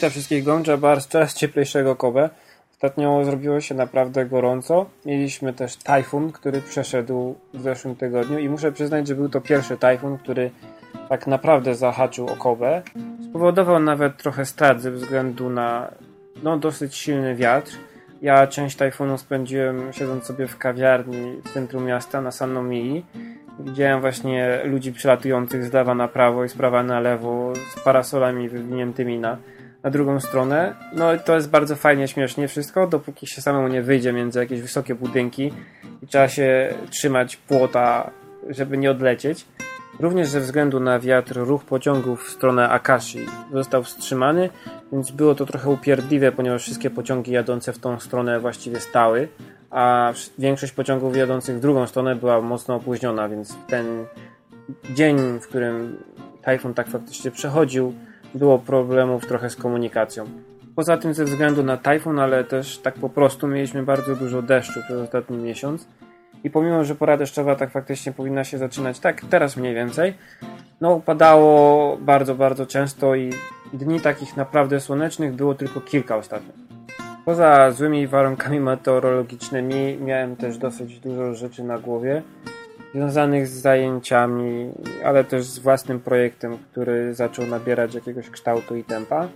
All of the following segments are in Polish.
Witam wszystkich Gonja Bar z coraz cieplejszego Kobe. Ostatnio zrobiło się naprawdę gorąco. Mieliśmy też tajfun, który przeszedł w zeszłym tygodniu i muszę przyznać, że był to pierwszy tajfun, który tak naprawdę zahaczył o Kobe. Spowodował nawet trochę strat ze względu na no, dosyć silny wiatr. Ja część tajfunu spędziłem siedząc sobie w kawiarni w centrum miasta na Sannomii. Widziałem właśnie ludzi przylatujących z lewa na prawo i z prawa na lewo z parasolami wywiniętymi na, na drugą stronę. No i to jest bardzo fajnie, śmiesznie wszystko, dopóki się samemu nie wyjdzie między jakieś wysokie budynki i trzeba się trzymać płota, żeby nie odlecieć. Również ze względu na wiatr ruch pociągów w stronę Akashi został wstrzymany, więc było to trochę upierdliwe, ponieważ wszystkie pociągi jadące w tą stronę właściwie stały, a większość pociągów jadących w drugą stronę była mocno opóźniona, więc ten dzień, w którym tajfun tak faktycznie przechodził, było problemów trochę z komunikacją. Poza tym ze względu na tajfun, ale też tak po prostu mieliśmy bardzo dużo deszczu przez ostatni miesiąc i pomimo, że pora deszczowa tak faktycznie powinna się zaczynać tak teraz mniej więcej, no upadało bardzo, bardzo często i dni takich naprawdę słonecznych było tylko kilka ostatnio. Poza złymi warunkami meteorologicznymi miałem też dosyć dużo rzeczy na głowie związanych z zajęciami, ale też z własnym projektem, który zaczął nabierać jakiegoś kształtu i tempa.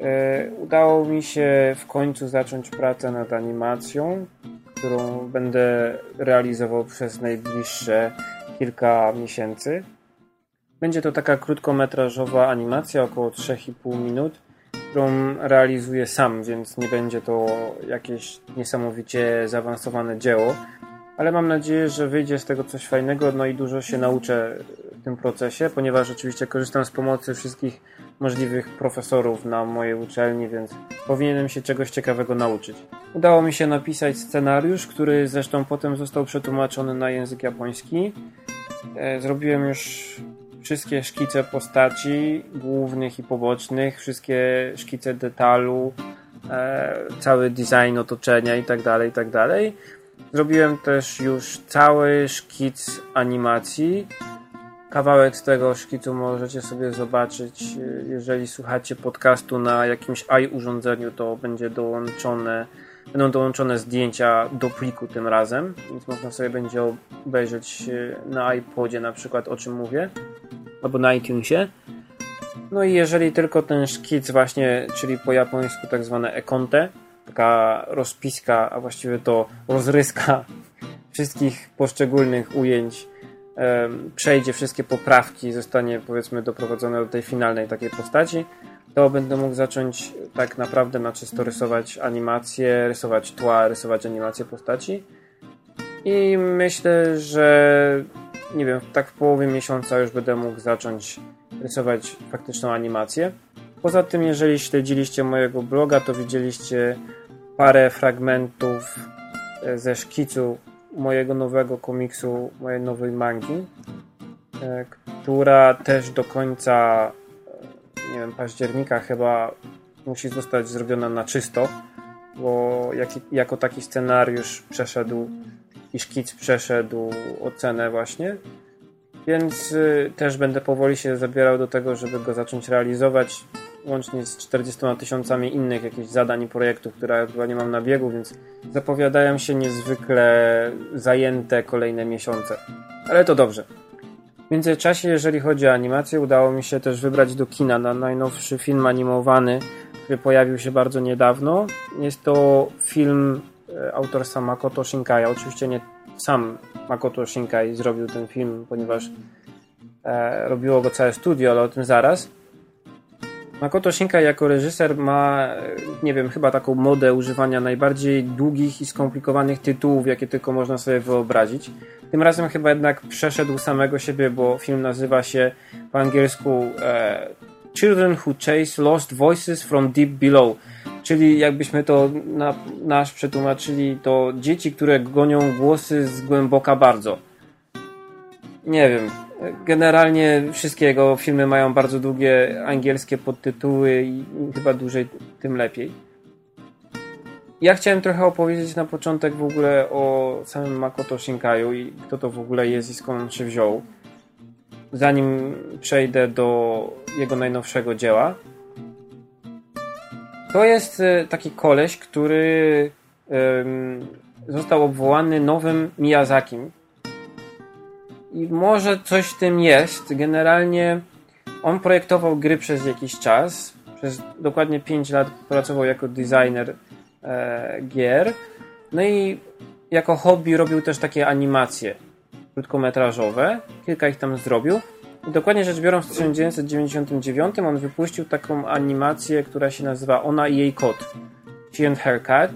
E, udało mi się w końcu zacząć pracę nad animacją, którą będę realizował przez najbliższe kilka miesięcy. Będzie to taka krótkometrażowa animacja, około 3,5 minut, którą realizuję sam, więc nie będzie to jakieś niesamowicie zaawansowane dzieło, ale mam nadzieję, że wyjdzie z tego coś fajnego, no i dużo się nauczę w tym procesie, ponieważ oczywiście korzystam z pomocy wszystkich możliwych profesorów na mojej uczelni, więc powinienem się czegoś ciekawego nauczyć. Udało mi się napisać scenariusz, który zresztą potem został przetłumaczony na język japoński. E, zrobiłem już wszystkie szkice postaci, głównych i pobocznych, wszystkie szkice detalu, e, cały design otoczenia itd., tak itd. Zrobiłem też już cały szkic animacji. Kawałek z tego szkicu możecie sobie zobaczyć, jeżeli słuchacie podcastu na jakimś i-urządzeniu, to będzie dołączone, będą dołączone zdjęcia do pliku tym razem, więc można sobie będzie obejrzeć na iPodzie na przykład o czym mówię, albo na iTunesie. No i jeżeli tylko ten szkic właśnie, czyli po japońsku tak zwane ekonte, taka rozpiska, a właściwie to rozryska wszystkich poszczególnych ujęć przejdzie wszystkie poprawki, zostanie powiedzmy doprowadzone do tej finalnej takiej postaci, to będę mógł zacząć tak naprawdę na czysto rysować animacje, rysować tła, rysować animacje postaci. I myślę, że nie wiem, tak w połowie miesiąca już będę mógł zacząć rysować faktyczną animację. Poza tym, jeżeli śledziliście mojego bloga, to widzieliście parę fragmentów e, ze szkicu mojego nowego komiksu, mojej nowej mangi, e, która też do końca e, nie wiem, października chyba musi zostać zrobiona na czysto, bo jak, jako taki scenariusz przeszedł i szkic przeszedł ocenę właśnie. Więc też będę powoli się zabierał do tego, żeby go zacząć realizować łącznie z 40 tysiącami innych jakichś zadań i projektów, które chyba nie mam na biegu, więc zapowiadają się niezwykle zajęte kolejne miesiące. Ale to dobrze. W międzyczasie, jeżeli chodzi o animację, udało mi się też wybrać do kina na najnowszy film animowany, który pojawił się bardzo niedawno. Jest to film e, autorstwa Makoto Shinkai. Oczywiście nie sam Makoto Shinkai zrobił ten film, ponieważ e, robiło go całe studio, ale o tym zaraz. Makoto Shinkai jako reżyser ma, nie wiem, chyba taką modę używania najbardziej długich i skomplikowanych tytułów, jakie tylko można sobie wyobrazić. Tym razem chyba jednak przeszedł samego siebie, bo film nazywa się po angielsku e, Children Who Chase Lost Voices from Deep Below. Czyli jakbyśmy to na, nasz przetłumaczyli, to dzieci, które gonią głosy z głęboka bardzo. Nie wiem, Generalnie wszystkie jego filmy mają bardzo długie angielskie podtytuły i chyba dłużej tym lepiej. Ja chciałem trochę opowiedzieć na początek w ogóle o samym Makoto Shinkaiu i kto to w ogóle jest i skąd on się wziął. Zanim przejdę do jego najnowszego dzieła. To jest e, taki koleś, który został obwołany nowym Miyazakim. I może coś w tym jest. Generalnie on projektował gry przez jakiś czas. Przez dokładnie 5 lat pracował jako designer e, gier. No i jako hobby robił też takie animacje krótkometrażowe. Kilka ich tam zrobił. I dokładnie rzecz biorąc, w 1999 on wypuścił taką animację, która się nazywa Ona i jej kot. She and Her Cat.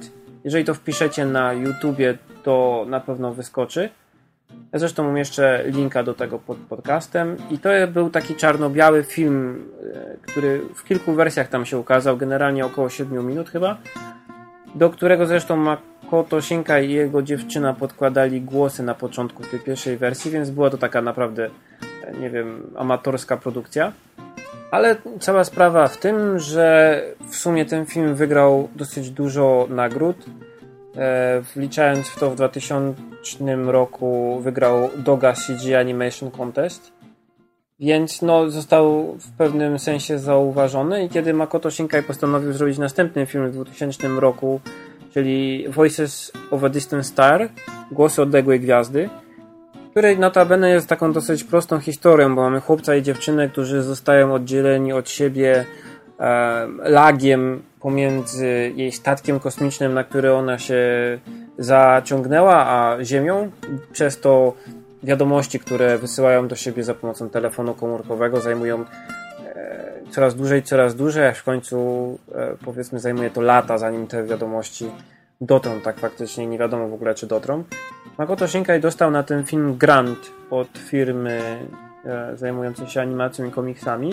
Jeżeli to wpiszecie na YouTubie, to na pewno wyskoczy. Ja zresztą jeszcze linka do tego pod podcastem. I to był taki czarno-biały film, e, który w kilku wersjach tam się ukazał, generalnie około 7 minut chyba, do którego zresztą Makoto Shinkai i jego dziewczyna podkładali głosy na początku tej pierwszej wersji, więc była to taka naprawdę nie wiem, amatorska produkcja. Ale cała sprawa w tym, że w sumie ten film wygrał dosyć dużo nagród. E, wliczając w to w 2000 roku wygrał Doga CG Animation Contest. Więc no, został w pewnym sensie zauważony i kiedy Makoto Shinkai postanowił zrobić następny film w 2000 roku, czyli Voices of a Distant Star, Głosy odległej gwiazdy, której notabene jest taką dosyć prostą historią, bo mamy chłopca i dziewczynę, którzy zostają oddzieleni od siebie lagiem pomiędzy jej statkiem kosmicznym, na który ona się zaciągnęła, a Ziemią. Przez to wiadomości, które wysyłają do siebie za pomocą telefonu komórkowego, zajmują e, coraz dłużej, coraz dłużej, aż w końcu e, powiedzmy zajmuje to lata, zanim te wiadomości dotrą tak faktycznie, nie wiadomo w ogóle czy dotrą. Makoto Shinkai dostał na ten film grant od firmy e, zajmującej się animacją i komiksami.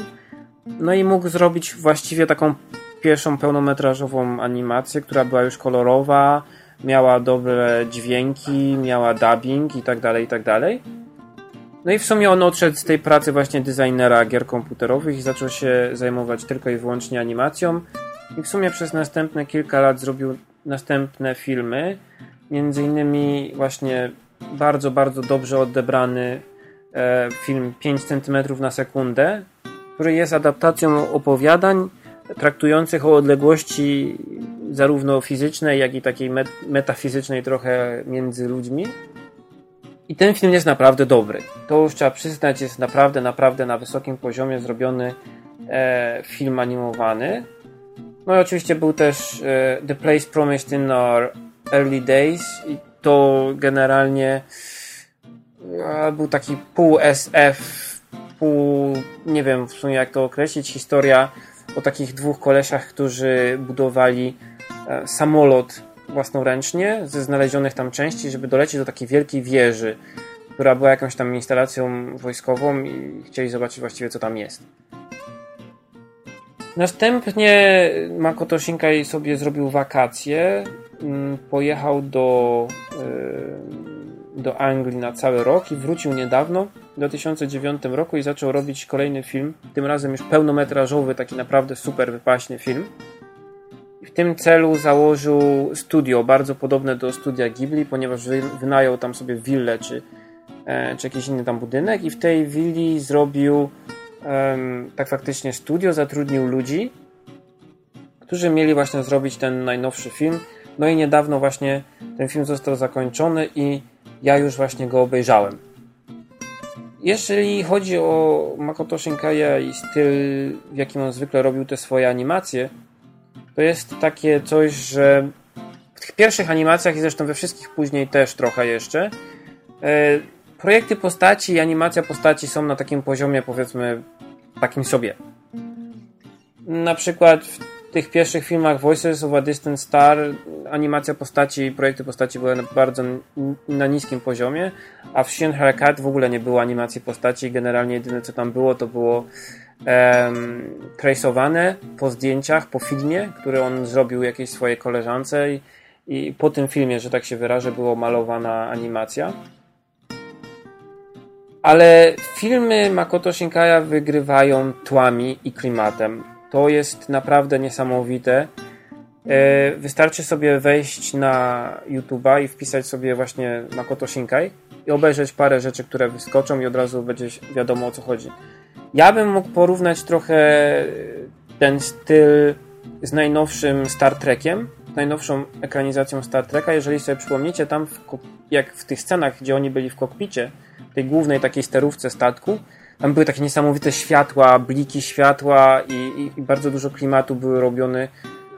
No i mógł zrobić właściwie taką pierwszą pełnometrażową animację, która była już kolorowa, miała dobre dźwięki, miała dubbing i tak dalej, i tak dalej. No i w sumie on odszedł z tej pracy właśnie designera gier komputerowych i zaczął się zajmować tylko i wyłącznie animacją. I w sumie przez następne kilka lat zrobił następne filmy. Między innymi właśnie bardzo, bardzo dobrze odebrany e, film 5 cm na sekundę, który jest adaptacją opowiadań traktujących o odległości zarówno fizycznej, jak i takiej metafizycznej trochę między ludźmi. I ten film jest naprawdę dobry. To już trzeba przyznać, jest naprawdę, naprawdę na wysokim poziomie zrobiony e, film animowany. No i oczywiście był też e, The Place Promised in Our Early Days i to generalnie e, był taki pół SF, pół, nie wiem w sumie jak to określić, historia o takich dwóch kolesiach, którzy budowali e, samolot własnoręcznie ze znalezionych tam części, żeby dolecieć do takiej wielkiej wieży, która była jakąś tam instalacją wojskową i chcieli zobaczyć właściwie co tam jest. Następnie Makoto Shinkai sobie zrobił wakacje, mm, pojechał do, y, do Anglii na cały rok i wrócił niedawno, w 2009 roku i zaczął robić kolejny film, tym razem już pełnometrażowy, taki naprawdę super wypaśny film. W tym celu założył studio, bardzo podobne do studia Ghibli, ponieważ wynajął tam sobie willę czy, e, czy jakiś inny tam budynek i w tej willi zrobił tak faktycznie studio, zatrudnił ludzi, którzy mieli właśnie zrobić ten najnowszy film. No i niedawno właśnie ten film został zakończony i ja już właśnie go obejrzałem. Jeżeli chodzi o Makoto Shinkai'a i styl, w jakim on zwykle robił te swoje animacje, to jest takie coś, że w tych pierwszych animacjach i zresztą we wszystkich później też trochę jeszcze, e, projekty postaci i animacja postaci są na takim poziomie, powiedzmy, takim sobie. Na przykład w tych pierwszych filmach Voices of a Distant Star animacja postaci i projekty postaci były na bardzo na niskim poziomie, a w Shin Cat w ogóle nie było animacji postaci. Generalnie jedyne co tam było, to było um, po zdjęciach, po filmie, który on zrobił jakiejś swojej koleżance i, i po tym filmie, że tak się wyrażę, było malowana animacja. Ale filmy Makoto Shinkaya wygrywają tłami i klimatem. To jest naprawdę niesamowite. E, wystarczy sobie wejść na YouTube'a i wpisać sobie właśnie Makoto Shinkai i obejrzeć parę rzeczy, które wyskoczą i od razu będzie wiadomo o co chodzi. Ja bym mógł porównać trochę ten styl z najnowszym Star Trekiem, najnowszą ekranizacją Star Treka. Jeżeli sobie przypomnicie, tam w, jak w tych scenach, gdzie oni byli w kokpicie, tej głównej takiej sterówce statku, tam były takie niesamowite światła, bliki światła i, i, i bardzo dużo klimatu były robione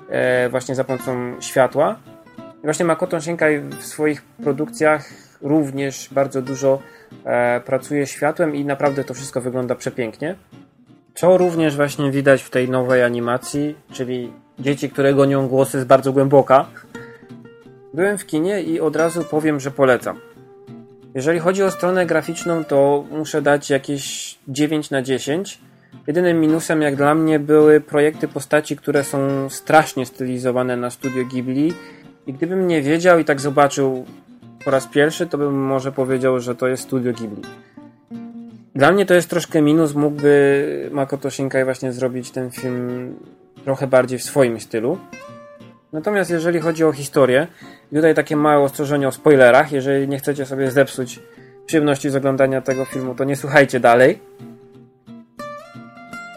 e, właśnie za pomocą światła. I właśnie Makoto Shinkai w swoich produkcjach również bardzo dużo e, pracuje światłem i naprawdę to wszystko wygląda przepięknie. Co również właśnie widać w tej nowej animacji, czyli dzieci, które gonią głosy z bardzo głęboka. Byłem w kinie i od razu powiem, że polecam. Jeżeli chodzi o stronę graficzną, to muszę dać jakieś 9 na 10. Jedynym minusem, jak dla mnie, były projekty postaci, które są strasznie stylizowane na studio Ghibli. I gdybym nie wiedział i tak zobaczył po raz pierwszy, to bym może powiedział, że to jest studio Ghibli. Dla mnie to jest troszkę minus. Mógłby Makoto Shinkai właśnie zrobić ten film trochę bardziej w swoim stylu. Natomiast jeżeli chodzi o historię, tutaj takie małe ostrzeżenie o spoilerach. Jeżeli nie chcecie sobie zepsuć przyjemności z oglądania tego filmu, to nie słuchajcie dalej.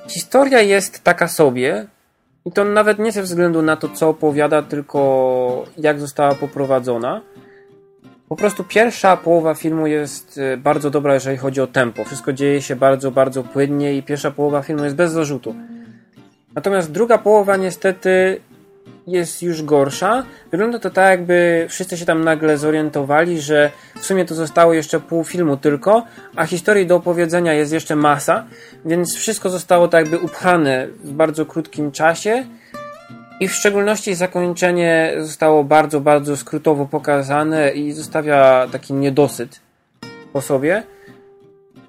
Historia jest taka sobie, i to nawet nie ze względu na to, co opowiada, tylko jak została poprowadzona. Po prostu pierwsza połowa filmu jest y, bardzo dobra, jeżeli chodzi o tempo. Wszystko dzieje się bardzo, bardzo płynnie i pierwsza połowa filmu jest bez zarzutu. Natomiast druga połowa niestety jest już gorsza. Wygląda to tak, jakby wszyscy się tam nagle zorientowali, że w sumie to zostało jeszcze pół filmu tylko, a historii do opowiedzenia jest jeszcze masa, więc wszystko zostało tak jakby upchane w bardzo krótkim czasie i w szczególności zakończenie zostało bardzo, bardzo skrótowo pokazane i zostawia taki niedosyt po sobie.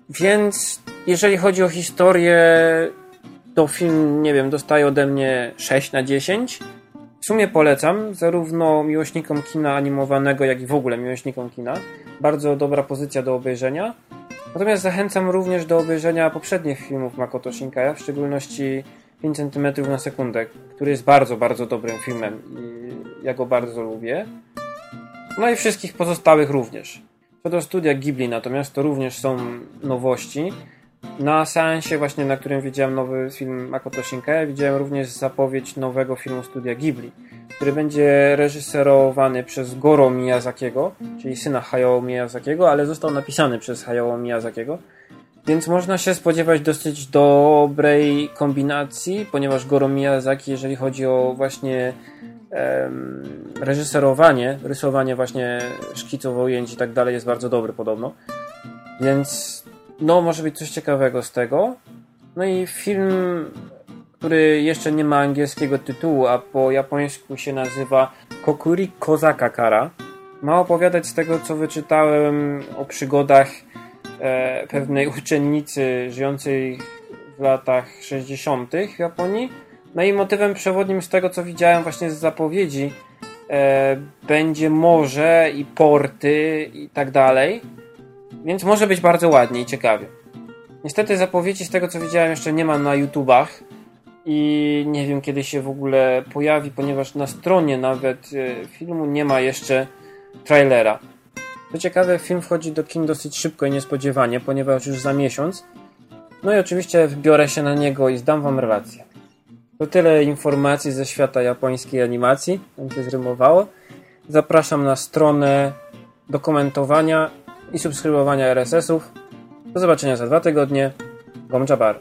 Więc jeżeli chodzi o historię, to film, nie wiem, dostaje ode mnie 6 na 10. W sumie polecam zarówno miłośnikom kina animowanego, jak i w ogóle miłośnikom kina. Bardzo dobra pozycja do obejrzenia. Natomiast zachęcam również do obejrzenia poprzednich filmów Makoto Shinkaya, w szczególności 5 cm na sekundę, który jest bardzo, bardzo dobrym filmem i ja go bardzo lubię. No i wszystkich pozostałych również. Co do studia Ghibli natomiast to również są nowości. Na seansie właśnie, na którym widziałem nowy film Makoto Shinkaya, widziałem również zapowiedź nowego filmu studia Ghibli, który będzie reżyserowany przez Goro Miyazakiego, czyli syna Hayao Miyazakiego, ale został napisany przez Hayao Miyazakiego. Więc można się spodziewać dosyć dobrej kombinacji, ponieważ Goro Miyazaki, jeżeli chodzi o właśnie em, reżyserowanie, rysowanie właśnie szkiców ujęć i tak dalej, jest bardzo dobry podobno. Więc no, może być coś ciekawego z tego. No i film, który jeszcze nie ma angielskiego tytułu, a po japońsku się nazywa Kokuri Kozaka Kara. Ma opowiadać z tego, co wyczytałem o przygodach e, pewnej uczennicy żyjącej w latach 60. w Japonii. No i motywem przewodnim z tego, co widziałem właśnie z zapowiedzi, e, będzie morze i porty i tak dalej. Więc może być bardzo ładnie i ciekawie. Niestety zapowiedzi z tego co widziałem jeszcze nie ma na YouTubach i nie wiem kiedy się w ogóle pojawi, ponieważ na stronie nawet e, filmu nie ma jeszcze trailera. Co ciekawe, film wchodzi do kin dosyć szybko i niespodziewanie, ponieważ już za miesiąc. No i oczywiście wbiorę się na niego i zdam wam relację. To tyle informacji ze świata japońskiej animacji. Tam się zrymowało. Zapraszam na stronę dokumentowania i subskrybowania RSS-ów. Do zobaczenia za dwa tygodnie. Gomjabar.